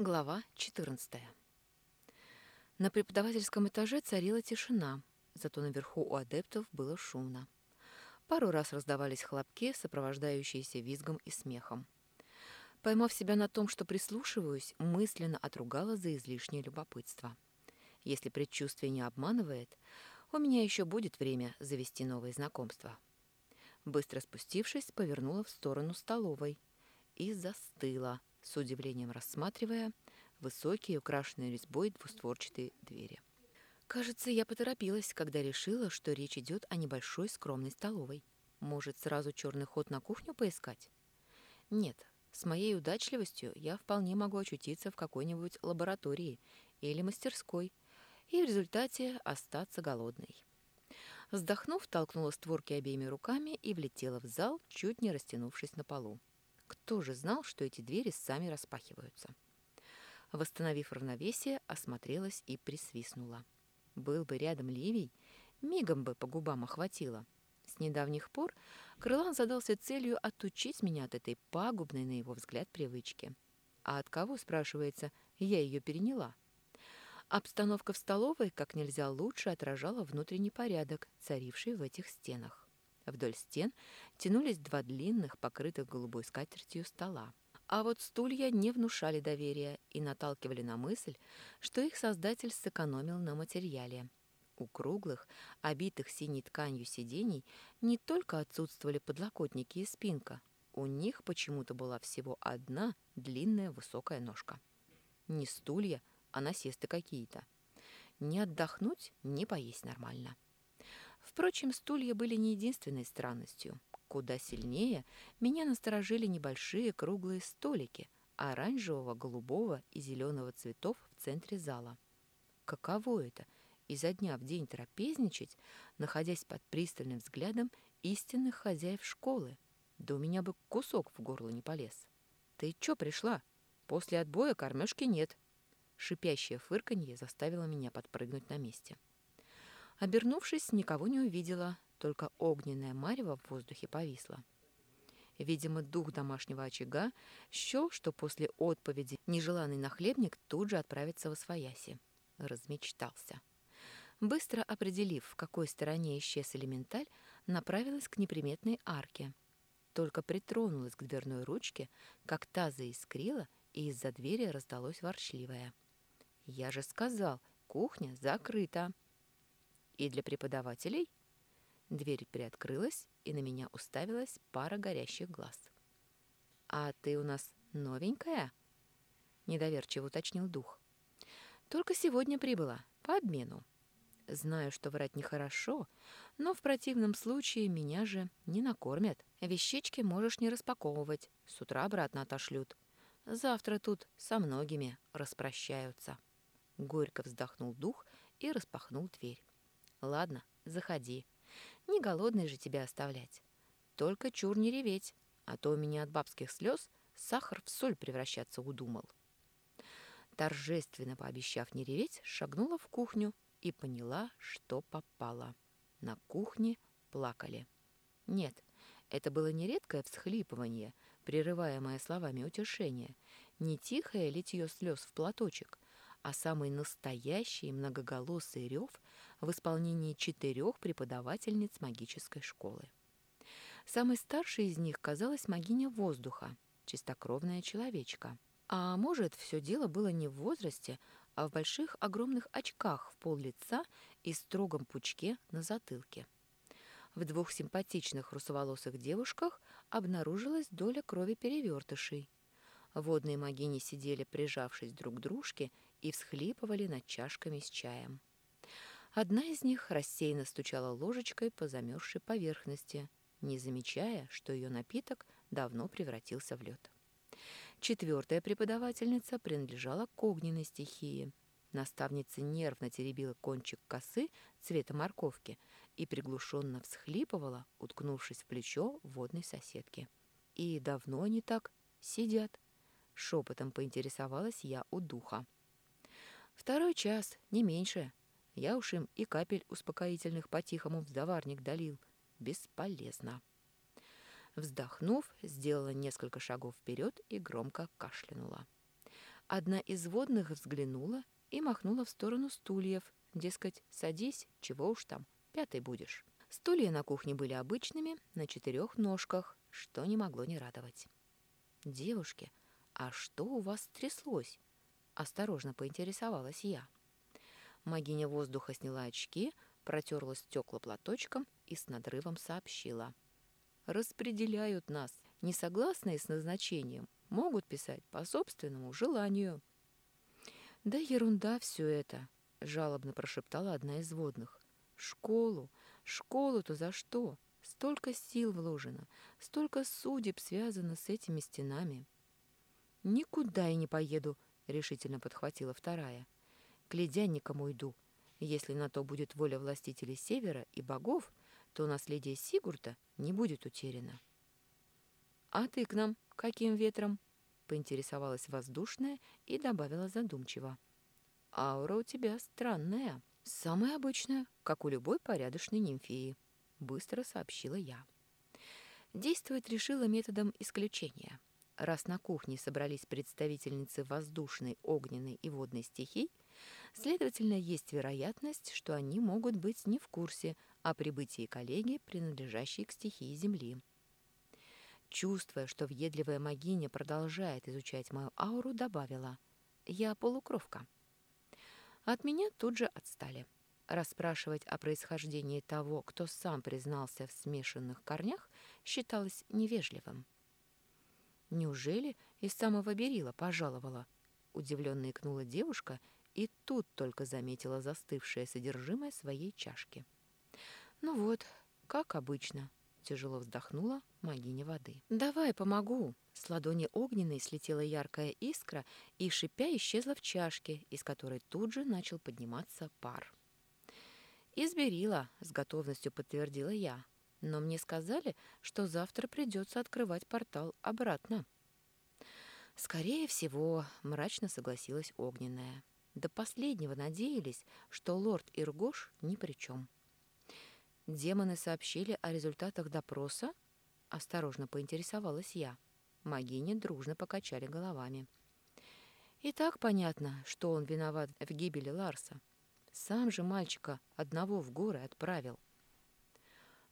Глава 14. На преподавательском этаже царила тишина, зато наверху у адептов было шумно. Пару раз раздавались хлопки, сопровождающиеся визгом и смехом. Поймав себя на том, что прислушиваюсь, мысленно отругала за излишнее любопытство. Если предчувствие не обманывает, у меня еще будет время завести новые знакомства. Быстро спустившись, повернула в сторону столовой и застыла, с удивлением рассматривая высокие, украшенные резьбой двустворчатые двери. Кажется, я поторопилась, когда решила, что речь идет о небольшой скромной столовой. Может, сразу черный ход на кухню поискать? Нет, с моей удачливостью я вполне могу очутиться в какой-нибудь лаборатории или мастерской и в результате остаться голодной. Вздохнув, толкнула створки обеими руками и влетела в зал, чуть не растянувшись на полу. Кто же знал, что эти двери сами распахиваются? Восстановив равновесие, осмотрелась и присвистнула. Был бы рядом Ливий, мигом бы по губам охватило. С недавних пор Крылан задался целью отучить меня от этой пагубной, на его взгляд, привычки. А от кого, спрашивается, я ее переняла? Обстановка в столовой как нельзя лучше отражала внутренний порядок, царивший в этих стенах. Вдоль стен тянулись два длинных, покрытых голубой скатертью стола. А вот стулья не внушали доверия и наталкивали на мысль, что их создатель сэкономил на материале. У круглых, обитых синей тканью сидений не только отсутствовали подлокотники и спинка, у них почему-то была всего одна длинная высокая ножка. Не стулья, а насесты какие-то. Не отдохнуть, не поесть нормально. Впрочем, стулья были не единственной странностью. Куда сильнее меня насторожили небольшие круглые столики оранжевого, голубого и зеленого цветов в центре зала. Каково это – изо дня в день трапезничать, находясь под пристальным взглядом истинных хозяев школы? Да у меня бы кусок в горло не полез. «Ты чё пришла? После отбоя кормежки нет». Шипящее фырканье заставило меня подпрыгнуть на месте. Обернувшись, никого не увидела, только огненная марево в воздухе повисла. Видимо, дух домашнего очага счел, что после отповеди нежеланный нахлебник тут же отправится в освояси. Размечтался. Быстро определив, в какой стороне исчез элементаль, направилась к неприметной арке. Только притронулась к дверной ручке, как та заискрила, и из-за двери раздалось ворчливое. «Я же сказал, кухня закрыта!» И для преподавателей? Дверь приоткрылась, и на меня уставилась пара горящих глаз. «А ты у нас новенькая?» Недоверчиво уточнил дух. «Только сегодня прибыла, по обмену. Знаю, что врать нехорошо, но в противном случае меня же не накормят. Вещички можешь не распаковывать, с утра обратно отошлют. Завтра тут со многими распрощаются». Горько вздохнул дух и распахнул дверь. Ладно, заходи. Не голодный же тебя оставлять. Только чур не реветь, а то у меня от бабских слез сахар в соль превращаться удумал. Торжественно пообещав не реветь, шагнула в кухню и поняла, что попала. На кухне плакали. Нет, это было не редкое всхлипывание, прерываемое словами утешения, не тихое литье слез в платочек, а самый настоящий многоголосый рев в исполнении четырех преподавательниц магической школы. Самой старшей из них казалась магиня воздуха, чистокровная человечка. А может, все дело было не в возрасте, а в больших огромных очках в пол лица и строгом пучке на затылке. В двух симпатичных русоволосых девушках обнаружилась доля крови перевертышей. Водные магини сидели, прижавшись друг к дружке, и всхлипывали над чашками с чаем. Одна из них рассеянно стучала ложечкой по замерзшей поверхности, не замечая, что ее напиток давно превратился в лед. Четвертая преподавательница принадлежала к огненной стихии. Наставница нервно теребила кончик косы цвета морковки и приглушенно всхлипывала, уткнувшись в плечо водной соседки. «И давно они так сидят?» Шепотом поинтересовалась я у духа. «Второй час, не меньше», я уж им и капель успокоительных по-тихому в заварник долил. Бесполезно. Вздохнув, сделала несколько шагов вперед и громко кашлянула. Одна из водных взглянула и махнула в сторону стульев, дескать, садись, чего уж там, пятой будешь. Стулья на кухне были обычными, на четырех ножках, что не могло не радовать. «Девушки, а что у вас тряслось?» — осторожно поинтересовалась я. Магиня воздуха сняла очки, протерла стекла платочком и с надрывом сообщила. «Распределяют нас. Несогласные с назначением могут писать по собственному желанию». «Да ерунда все это», — жалобно прошептала одна из водных. «Школу, школу-то за что? Столько сил вложено, столько судеб связано с этими стенами». «Никуда я не поеду», — решительно подхватила вторая. «К ледянникам уйду. Если на то будет воля властителей Севера и богов, то наследие Сигурда не будет утеряно». «А ты к нам каким ветром?» — поинтересовалась воздушная и добавила задумчиво. «Аура у тебя странная. Самая обычная, как у любой порядочной нимфеи», — быстро сообщила я. Действовать решила методом исключения. Раз на кухне собрались представительницы воздушной, огненной и водной стихий, следовательно, есть вероятность, что они могут быть не в курсе о прибытии коллеги, принадлежащей к стихии Земли. Чувствуя, что въедливая магиня продолжает изучать мою ауру, добавила «Я полукровка». От меня тут же отстали. Расспрашивать о происхождении того, кто сам признался в смешанных корнях, считалось невежливым. Неужели из самого Берила пожаловала? Удивленно икнула девушка и тут только заметила застывшее содержимое своей чашки. Ну вот, как обычно, тяжело вздохнула магиня воды. «Давай, помогу!» С ладони огненной слетела яркая искра и, шипя, исчезла в чашке, из которой тут же начал подниматься пар. «Изберила», — с готовностью подтвердила я, но мне сказали, что завтра придется открывать портал обратно. «Скорее всего», — мрачно согласилась Огненная. До последнего надеялись, что лорд Иргош ни при чем. «Демоны сообщили о результатах допроса?» — осторожно поинтересовалась я. Магини дружно покачали головами. «И так понятно, что он виноват в гибели Ларса. Сам же мальчика одного в горы отправил».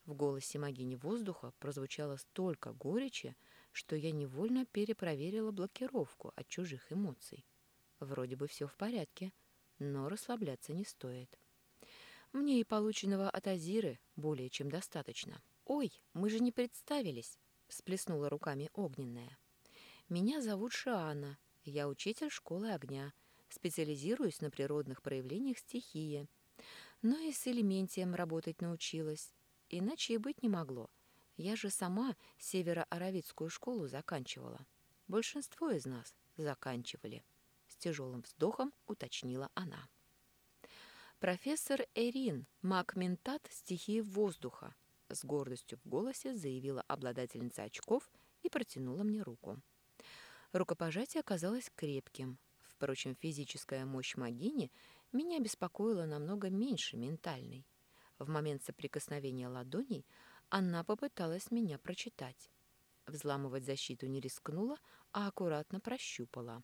В голосе Магини воздуха прозвучало столько горечи, что я невольно перепроверила блокировку от чужих эмоций. Вроде бы все в порядке, но расслабляться не стоит. Мне и полученного от Азиры более чем достаточно. «Ой, мы же не представились!» — всплеснула руками огненная. «Меня зовут Шиана, я учитель школы огня, специализируюсь на природных проявлениях стихии. Но и с элементием работать научилась. Иначе и быть не могло. Я же сама северо-аравитскую школу заканчивала. Большинство из нас заканчивали. С тяжелым вздохом уточнила она. Профессор Эрин, маг-ментат стихии воздуха, с гордостью в голосе заявила обладательница очков и протянула мне руку. Рукопожатие оказалось крепким. Впрочем, физическая мощь магини меня беспокоила намного меньше ментальной. В момент соприкосновения ладоней она попыталась меня прочитать. Взламывать защиту не рискнула, а аккуратно прощупала.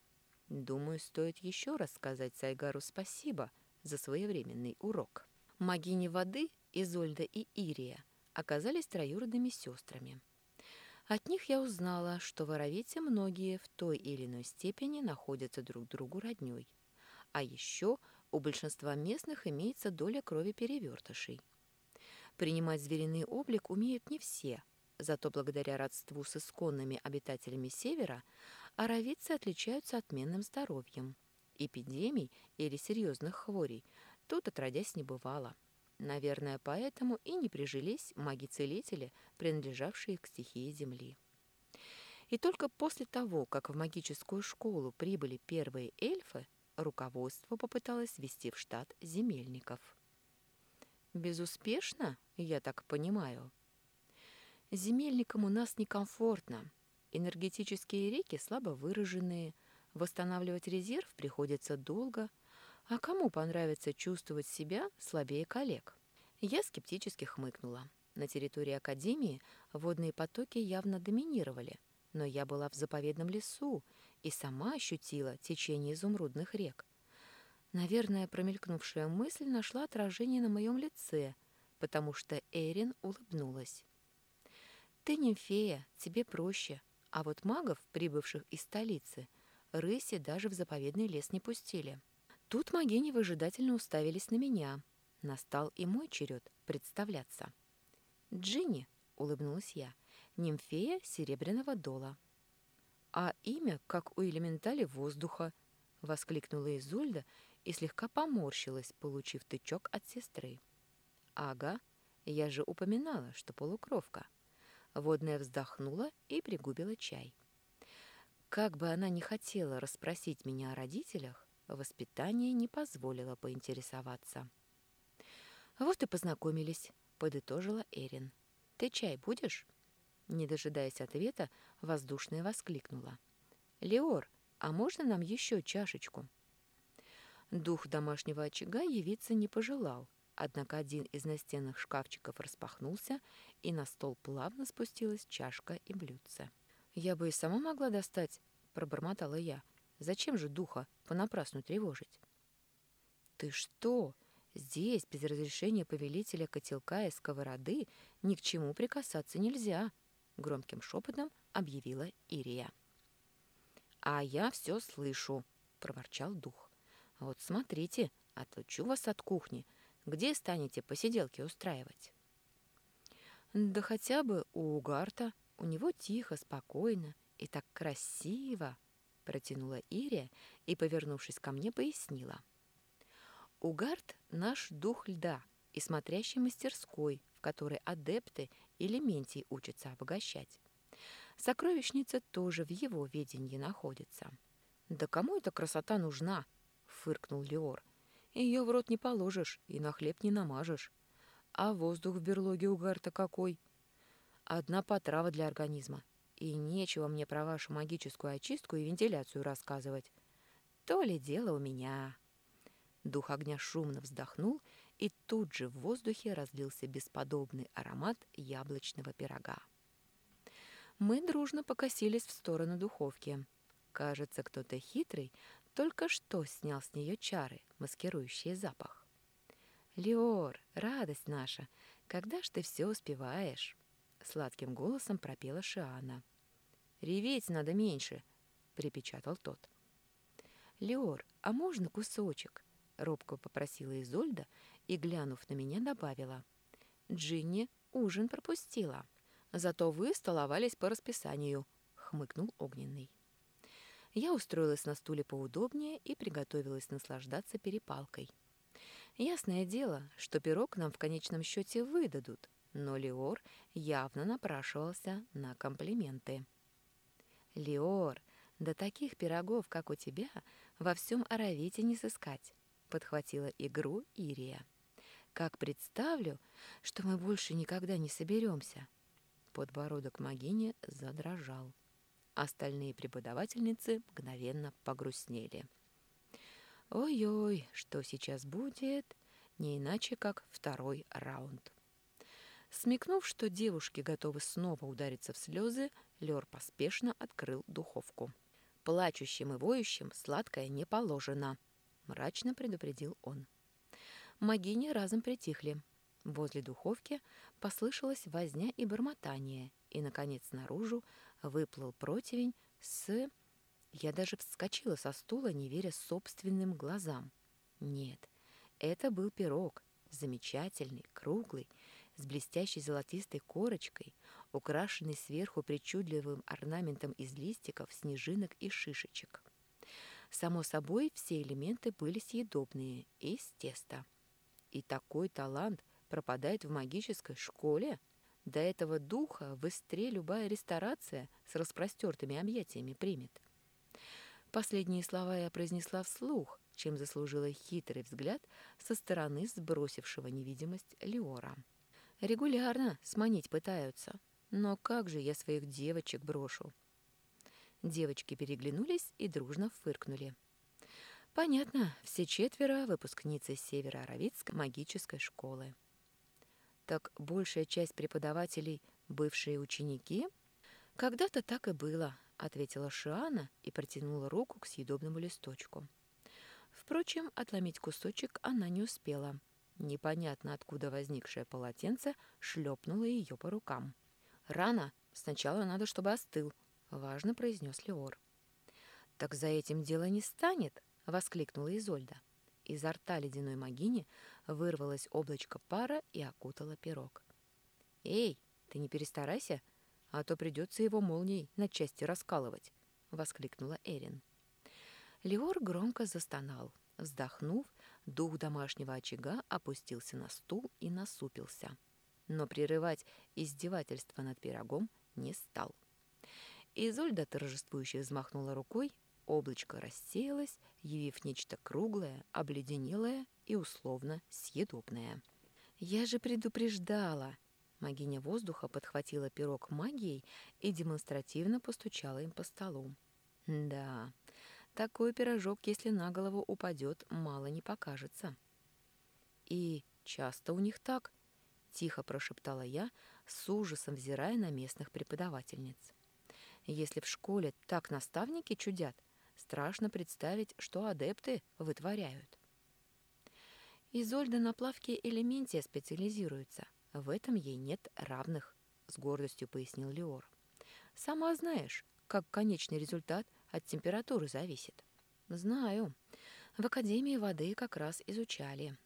Думаю, стоит еще раз сказать Сайгару спасибо за своевременный урок. Магини воды, Изольда и Ирия, оказались троюродными сестрами. От них я узнала, что в Аравите многие в той или иной степени находятся друг другу роднёй. А еще у большинства местных имеется доля крови перевертышей. Принимать звериный облик умеют не все, зато благодаря родству с исконными обитателями Севера аравицы отличаются отменным здоровьем. Эпидемий или серьезных хворей тут отродясь не бывало. Наверное, поэтому и не прижились маги-целители, принадлежавшие к стихии Земли. И только после того, как в магическую школу прибыли первые эльфы, руководство попыталось ввести в штат земельников. Безуспешно, я так понимаю. Земельникам у нас некомфортно. Энергетические реки слабо выраженные, восстанавливать резерв приходится долго, а кому понравится чувствовать себя слабее коллег? Я скептически хмыкнула. На территории Академии водные потоки явно доминировали, но я была в заповедном лесу, и сама ощутила течение изумрудных рек. Наверное, промелькнувшая мысль нашла отражение на моем лице, потому что Эрин улыбнулась. «Ты нимфея, тебе проще, а вот магов, прибывших из столицы, рыси даже в заповедный лес не пустили». Тут магини выжидательно уставились на меня. Настал и мой черед представляться. «Джинни», — улыбнулась я, — «нимфея серебряного дола». «А имя, как у элементали воздуха», — воскликнула Изольда и слегка поморщилась, получив тычок от сестры. «Ага, я же упоминала, что полукровка». Водная вздохнула и пригубила чай. Как бы она ни хотела расспросить меня о родителях, воспитание не позволило поинтересоваться. «Вот и познакомились», — подытожила Эрин. «Ты чай будешь?» Не дожидаясь ответа, воздушная воскликнула. «Леор, а можно нам еще чашечку?» Дух домашнего очага явиться не пожелал, однако один из настенных шкафчиков распахнулся, и на стол плавно спустилась чашка и блюдце. «Я бы и сама могла достать», — пробормотала я. «Зачем же духа понапрасну тревожить?» «Ты что? Здесь без разрешения повелителя котелка и сковороды ни к чему прикасаться нельзя», — громким шепотом объявила Ирия. «А я все слышу», — проворчал дух. Вот смотрите, отлучу вас от кухни. Где станете посиделки устраивать? Да хотя бы у Угарта. У него тихо, спокойно и так красиво, протянула Ирия и, повернувшись ко мне, пояснила. Угарт — наш дух льда и смотрящий мастерской, в которой адепты элементий учатся обогащать. Сокровищница тоже в его ведении находится. Да кому эта красота нужна? фыркнул Леор. Ее в рот не положишь и на хлеб не намажешь. А воздух в берлоге у Гарта какой? Одна потрава для организма. И нечего мне про вашу магическую очистку и вентиляцию рассказывать. То ли дело у меня. Дух огня шумно вздохнул, и тут же в воздухе разлился бесподобный аромат яблочного пирога. Мы дружно покосились в сторону духовки. Кажется, кто-то хитрый только что снял с нее чары, маскирующие запах. «Леор, радость наша, когда ж ты все успеваешь?» Сладким голосом пропела Шиана. «Реветь надо меньше», — припечатал тот. «Леор, а можно кусочек?» — робко попросила Изольда и, глянув на меня, добавила. «Джинни ужин пропустила. Зато вы столовались по расписанию», — хмыкнул Огненный. Я устроилась на стуле поудобнее и приготовилась наслаждаться перепалкой. Ясное дело, что пирог нам в конечном счете выдадут, но Леор явно напрашивался на комплименты. «Леор, да таких пирогов, как у тебя, во всем Аравите не сыскать», — подхватила игру Ирия. «Как представлю, что мы больше никогда не соберемся». Подбородок Магини задрожал. Остальные преподавательницы мгновенно погрустнели. Ой-ой, что сейчас будет? Не иначе, как второй раунд. Смекнув, что девушки готовы снова удариться в слезы, Лёр поспешно открыл духовку. «Плачущим и воющим сладкое не положено», — мрачно предупредил он. Магини разом притихли. Возле духовки послышалась возня и бормотание, и, наконец, наружу выплыл противень с... Я даже вскочила со стула, не веря собственным глазам. Нет, это был пирог, замечательный, круглый, с блестящей золотистой корочкой, украшенный сверху причудливым орнаментом из листиков, снежинок и шишечек. Само собой, все элементы были съедобные, из теста. И такой талант пропадает в магической школе? До этого духа в истре любая ресторация с распростертыми объятиями примет. Последние слова я произнесла вслух, чем заслужила хитрый взгляд со стороны сбросившего невидимость Леора. Регулярно сманить пытаются, но как же я своих девочек брошу? Девочки переглянулись и дружно фыркнули. Понятно, все четверо выпускницы Северо-Аравитской магической школы. Так большая часть преподавателей – бывшие ученики? Когда-то так и было, ответила Шиана и протянула руку к съедобному листочку. Впрочем, отломить кусочек она не успела. Непонятно откуда возникшее полотенце шлепнуло ее по рукам. «Рано. Сначала надо, чтобы остыл», — важно произнес Леор. «Так за этим дело не станет», — воскликнула Изольда. Изо рта ледяной могини вырвалось облачко пара и окутало пирог. «Эй, ты не перестарайся, а то придется его молнией на части раскалывать», — воскликнула Эрин. Леор громко застонал. Вздохнув, дух домашнего очага опустился на стул и насупился. Но прерывать издевательство над пирогом не стал. Изольда торжествующе взмахнула рукой, облачко рассеялось, явив нечто круглое, обледенелое и условно съедобное. «Я же предупреждала!» Магиня воздуха подхватила пирог магией и демонстративно постучала им по столу. «Да, такой пирожок, если на голову упадет, мало не покажется». «И часто у них так?» — тихо прошептала я, с ужасом взирая на местных преподавательниц. «Если в школе так наставники чудят, страшно представить, что адепты вытворяют». Изольда на плавке элементия специализируется — в этом ей нет равных, с гордостью пояснил Леор. Сама знаешь, как конечный результат от температуры зависит. Знаю. В Академии воды как раз изучали.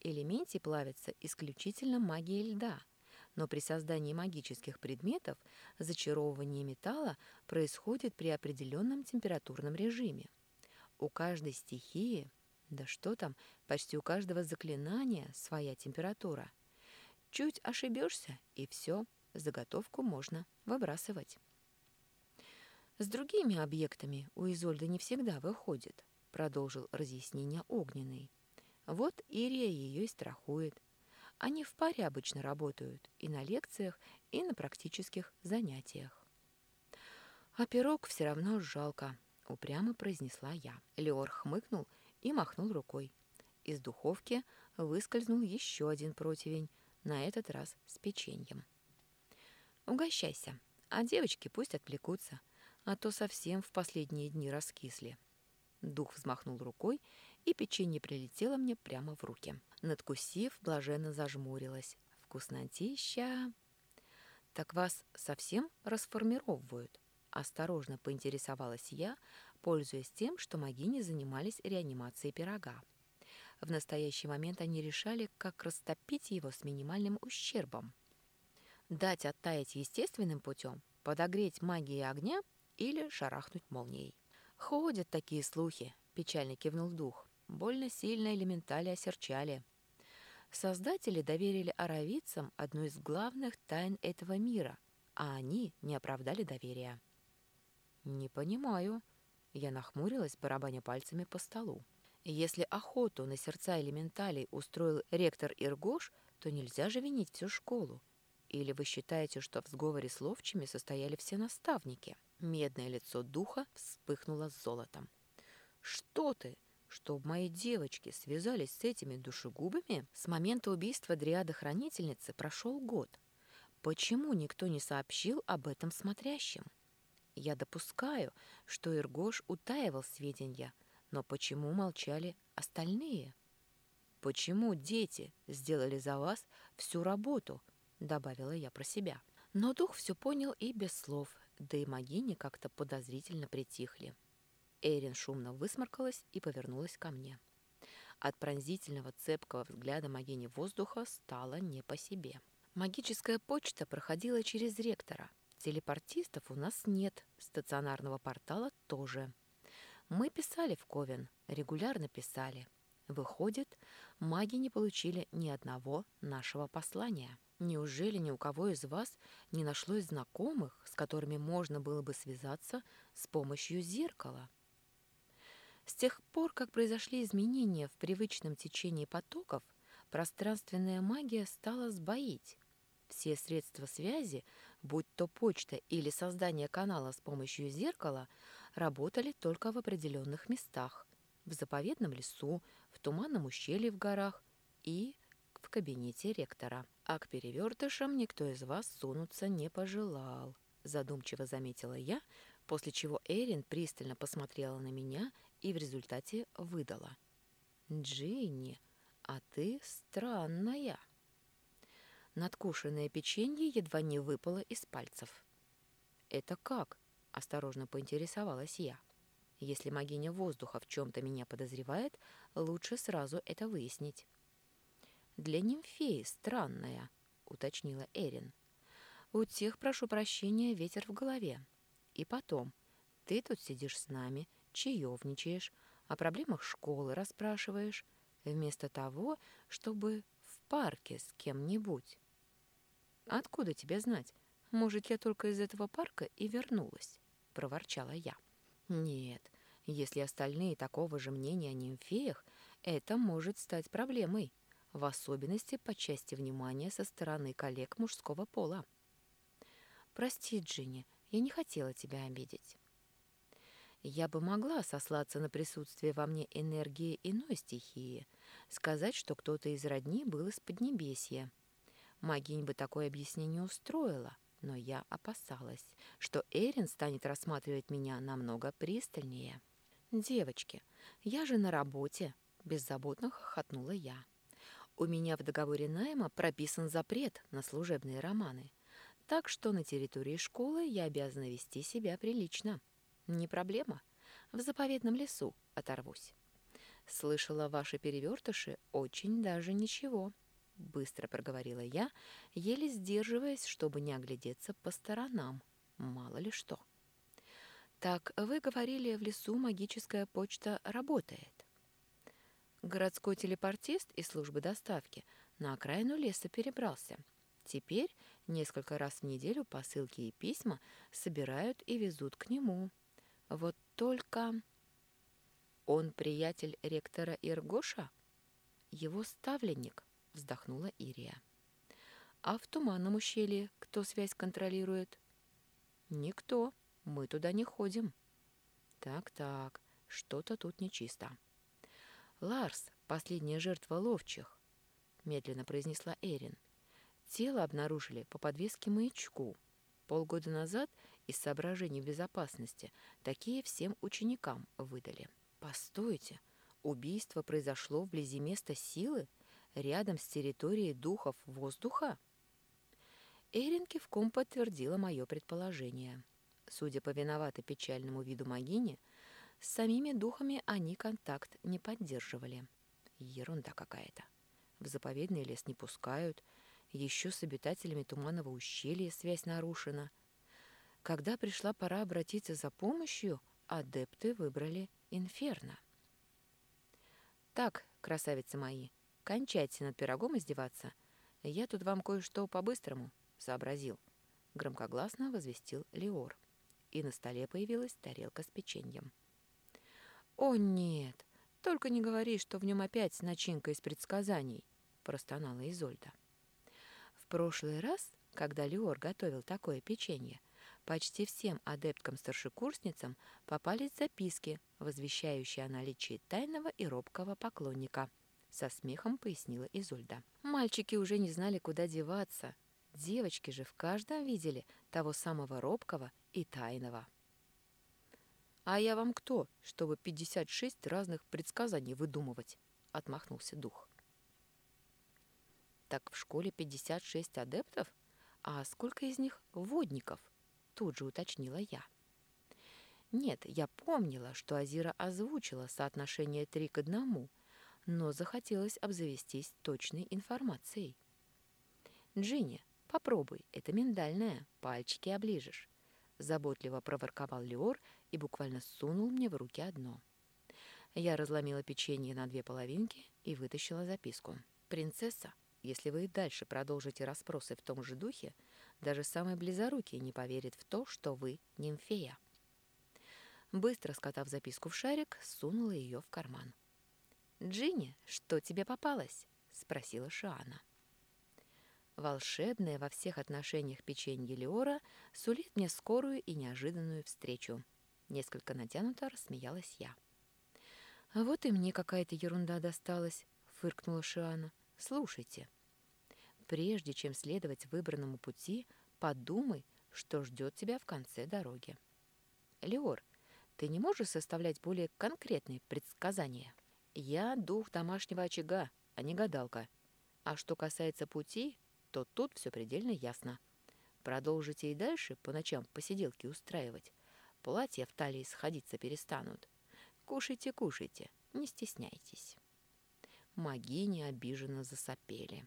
Элементий плавится исключительно магией льда, но при создании магических предметов зачаровывание металла происходит при определенном температурном режиме. У каждой стихии, да что там, почти у каждого заклинания своя температура – Чуть ошибешься, и все, заготовку можно выбрасывать. С другими объектами у Изольды не всегда выходит, продолжил разъяснение Огненный. Вот Ирия ее и страхует. Они в паре обычно работают и на лекциях, и на практических занятиях. А пирог все равно жалко, упрямо произнесла я. Леор хмыкнул и махнул рукой. Из духовки выскользнул еще один противень, на этот раз с печеньем. «Угощайся, а девочки пусть отвлекутся, а то совсем в последние дни раскисли». Дух взмахнул рукой, и печенье прилетело мне прямо в руки. Надкусив, блаженно зажмурилась. «Вкуснотища!» «Так вас совсем расформировывают?» Осторожно поинтересовалась я, пользуясь тем, что магини занимались реанимацией пирога. В настоящий момент они решали, как растопить его с минимальным ущербом. Дать оттаять естественным путем, подогреть магией огня или шарахнуть молнией. «Ходят такие слухи», — печально кивнул дух. «Больно сильно элементали осерчали». Создатели доверили аравицам одну из главных тайн этого мира, а они не оправдали доверия. «Не понимаю», — я нахмурилась, барабаня пальцами по столу. Если охоту на сердца элементалей устроил ректор Иргош, то нельзя же винить всю школу. Или вы считаете, что в сговоре с ловчими состояли все наставники? Медное лицо духа вспыхнуло золотом. «Что ты? Чтоб мои девочки связались с этими душегубами? С момента убийства дриады-хранительницы прошел год. Почему никто не сообщил об этом смотрящим? Я допускаю, что Иргош утаивал сведения, но почему молчали остальные? Почему дети сделали за вас всю работу? Добавила я про себя. Но дух все понял и без слов, да и могини как-то подозрительно притихли. Эрин шумно высморкалась и повернулась ко мне. От пронзительного цепкого взгляда могини воздуха стало не по себе. Магическая почта проходила через ректора. Телепортистов у нас нет, стационарного портала тоже. Мы писали в Ковен, регулярно писали. Выходит, маги не получили ни одного нашего послания. Неужели ни у кого из вас не нашлось знакомых, с которыми можно было бы связаться с помощью зеркала? С тех пор, как произошли изменения в привычном течении потоков, пространственная магия стала сбоить. Все средства связи, будь то почта или создание канала с помощью зеркала, работали только в определенных местах – в заповедном лесу, в туманном ущелье в горах и в кабинете ректора. А к перевертышам никто из вас сунуться не пожелал, задумчиво заметила я, после чего Эрин пристально посмотрела на меня и в результате выдала. «Джинни, а ты странная». Надкушенное печенье едва не выпало из пальцев. «Это как?» – осторожно поинтересовалась я. «Если могиня воздуха в чем-то меня подозревает, лучше сразу это выяснить». «Для нимфеи странная», — уточнила Эрин. «У тех, прошу прощения, ветер в голове. И потом, ты тут сидишь с нами, чаевничаешь, о проблемах школы расспрашиваешь, вместо того, чтобы в парке с кем-нибудь. Откуда тебе знать? Может, я только из этого парка и вернулась?» — проворчала я. «Нет, если остальные такого же мнения о нимфеях, это может стать проблемой» в особенности по части внимания со стороны коллег мужского пола. «Прости, Джинни, я не хотела тебя обидеть». Я бы могла сослаться на присутствие во мне энергии иной стихии, сказать, что кто-то из родни был из Поднебесья. Магинь бы такое объяснение устроила, но я опасалась, что Эрин станет рассматривать меня намного пристальнее. «Девочки, я же на работе», — беззаботно хохотнула я. У меня в договоре найма прописан запрет на служебные романы, так что на территории школы я обязана вести себя прилично. Не проблема. В заповедном лесу оторвусь. Слышала, ваши перевертыши очень даже ничего. Быстро проговорила я, еле сдерживаясь, чтобы не оглядеться по сторонам. Мало ли что. Так, вы говорили, в лесу магическая почта работает. Городской телепортист из службы доставки на окраину леса перебрался. Теперь несколько раз в неделю посылки и письма собирают и везут к нему. Вот только... Он приятель ректора Иргоша? Его ставленник, вздохнула Ирия. А в туманном ущелье кто связь контролирует? Никто. Мы туда не ходим. Так-так, что-то тут нечисто. «Ларс, последняя жертва ловчих», — медленно произнесла Эрин. «Тело обнаружили по подвеске маячку. Полгода назад из соображений безопасности такие всем ученикам выдали. Постойте, убийство произошло вблизи места силы, рядом с территорией духов воздуха?» Эрин кивком подтвердила мое предположение. Судя по виновато печальному виду Магини, — с самими духами они контакт не поддерживали. Ерунда какая-то. В заповедный лес не пускают, еще с обитателями Туманного ущелья связь нарушена. Когда пришла пора обратиться за помощью, адепты выбрали инферно. «Так, красавицы мои, кончайте над пирогом издеваться. Я тут вам кое-что по-быстрому сообразил», — громкогласно возвестил Леор. И на столе появилась тарелка с печеньем. «О, нет! Только не говори, что в нем опять начинка из предсказаний!» – простонала Изольда. В прошлый раз, когда Леор готовил такое печенье, почти всем адепткам-старшекурсницам попались записки, возвещающие о наличии тайного и робкого поклонника. Со смехом пояснила Изольда. Мальчики уже не знали, куда деваться. Девочки же в каждом видели того самого робкого и тайного. «А я вам кто, чтобы 56 разных предсказаний выдумывать?» — отмахнулся дух. «Так в школе 56 адептов? А сколько из них водников?» — тут же уточнила я. Нет, я помнила, что Азира озвучила соотношение три к одному, но захотелось обзавестись точной информацией. «Джинни, попробуй, это миндальное, пальчики оближешь», — заботливо проворковал Леор и буквально сунул мне в руки одно. Я разломила печенье на две половинки и вытащила записку. «Принцесса, если вы и дальше продолжите расспросы в том же духе, даже самый близорукий не поверит в то, что вы нимфея». Быстро скотав записку в шарик, сунула ее в карман. «Джинни, что тебе попалось?» — спросила Шиана. Волшебное во всех отношениях печенье Леора сулит мне скорую и неожиданную встречу. Несколько натянуто рассмеялась я. «А вот и мне какая-то ерунда досталась», — фыркнула Шиана. «Слушайте, прежде чем следовать выбранному пути, подумай, что ждет тебя в конце дороги». Леор, ты не можешь составлять более конкретные предсказания? Я дух домашнего очага, а не гадалка. А что касается пути, то тут все предельно ясно. Продолжите и дальше по ночам посиделки устраивать. Платья в талии сходиться перестанут. Кушайте, кушайте, не стесняйтесь. Магини обиженно засопели.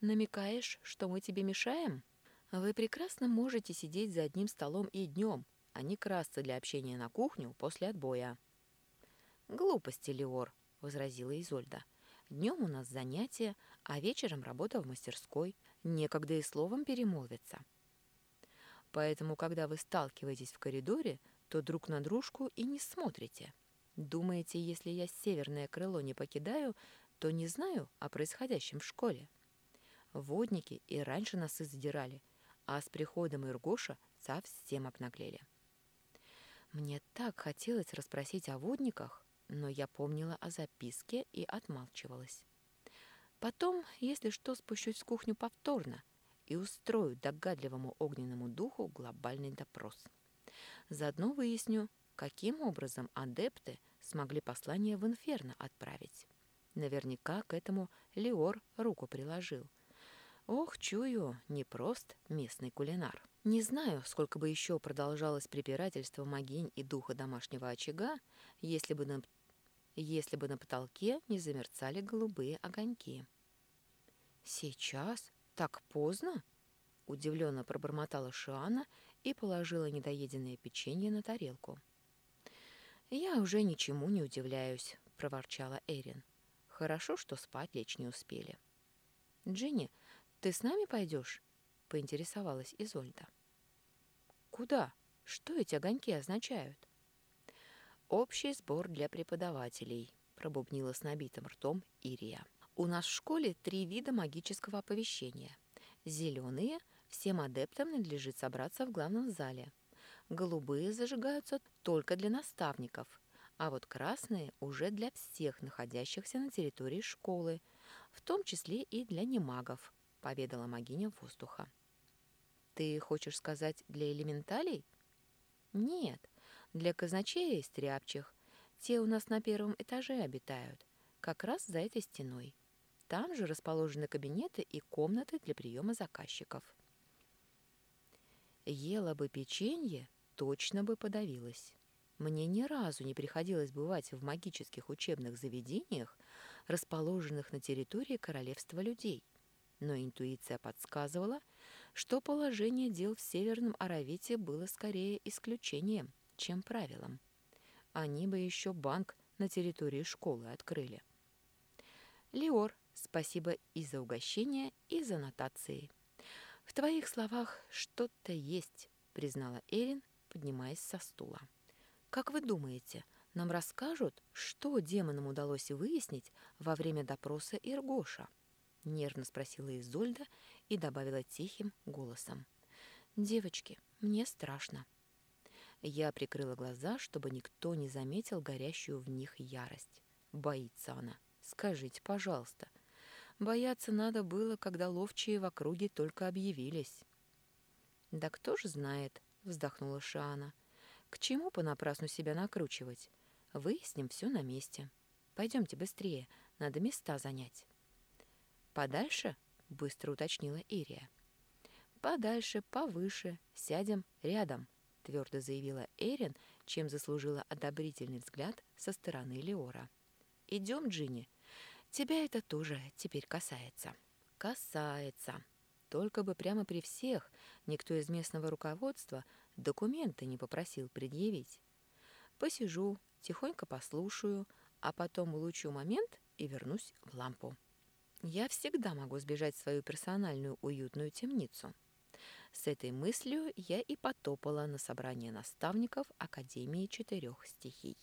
«Намекаешь, что мы тебе мешаем? Вы прекрасно можете сидеть за одним столом и днем, а не красться для общения на кухню после отбоя». «Глупости, Леор», — возразила Изольда. «Днем у нас занятия, а вечером работа в мастерской. Некогда и словом перемолвиться». Поэтому, когда вы сталкиваетесь в коридоре, то друг на дружку и не смотрите. Думаете, если я северное крыло не покидаю, то не знаю о происходящем в школе? Водники и раньше носы задирали, а с приходом Иргоша совсем обнаглели. Мне так хотелось расспросить о водниках, но я помнила о записке и отмалчивалась. Потом, если что, спущусь в кухню повторно и устрою догадливому огненному духу глобальный допрос. Заодно выясню, каким образом адепты смогли послание в инферно отправить. Наверняка к этому Леор руку приложил. Ох, чую, непрост местный кулинар. Не знаю, сколько бы еще продолжалось препирательство могинь и духа домашнего очага, если бы на, если бы на потолке не замерцали голубые огоньки. «Сейчас? Так поздно?» — удивленно пробормотала Шиана и положила недоеденное печенье на тарелку. «Я уже ничему не удивляюсь», — проворчала Эрин. «Хорошо, что спать лечь не успели». «Джинни, ты с нами пойдешь?» — поинтересовалась Изольда. «Куда? Что эти огоньки означают?» «Общий сбор для преподавателей», — пробубнила с набитым ртом Ирия. «У нас в школе три вида магического оповещения. Зеленые — всем адептам надлежит собраться в главном зале. Голубые зажигаются только для наставников, а вот красные уже для всех находящихся на территории школы, в том числе и для немагов», — поведала магиня воздуха. «Ты хочешь сказать для элементалей?» «Нет, для казначея и стряпчих. Те у нас на первом этаже обитают, как раз за этой стеной. Там же расположены кабинеты и комнаты для приема заказчиков». Ела бы печенье, точно бы подавилась. Мне ни разу не приходилось бывать в магических учебных заведениях, расположенных на территории королевства людей – но интуиция подсказывала, что положение дел в Северном Аравите было скорее исключением, чем правилом. Они бы еще банк на территории школы открыли. Леор, спасибо и за угощение, и за нотации. В твоих словах что-то есть, признала Эрин, поднимаясь со стула. Как вы думаете, нам расскажут, что демонам удалось выяснить во время допроса Иргоша? Нервно спросила Изольда и добавила тихим голосом. «Девочки, мне страшно». Я прикрыла глаза, чтобы никто не заметил горящую в них ярость. Боится она. Скажите, пожалуйста. Бояться надо было, когда ловчие в округе только объявились. «Да кто ж знает», — вздохнула Шиана. «К чему понапрасну себя накручивать? Выясним все на месте. Пойдемте быстрее, надо места занять». «Подальше?» — быстро уточнила Ирия. «Подальше, повыше, сядем рядом», — твердо заявила Эрин, чем заслужила одобрительный взгляд со стороны Леора. «Идем, Джинни. Тебя это тоже теперь касается». «Касается. Только бы прямо при всех никто из местного руководства документы не попросил предъявить. Посижу, тихонько послушаю, а потом улучшу момент и вернусь в лампу». Я всегда могу сбежать в свою персональную уютную темницу. С этой мыслью я и потопала на собрание наставников Академии четырех стихий.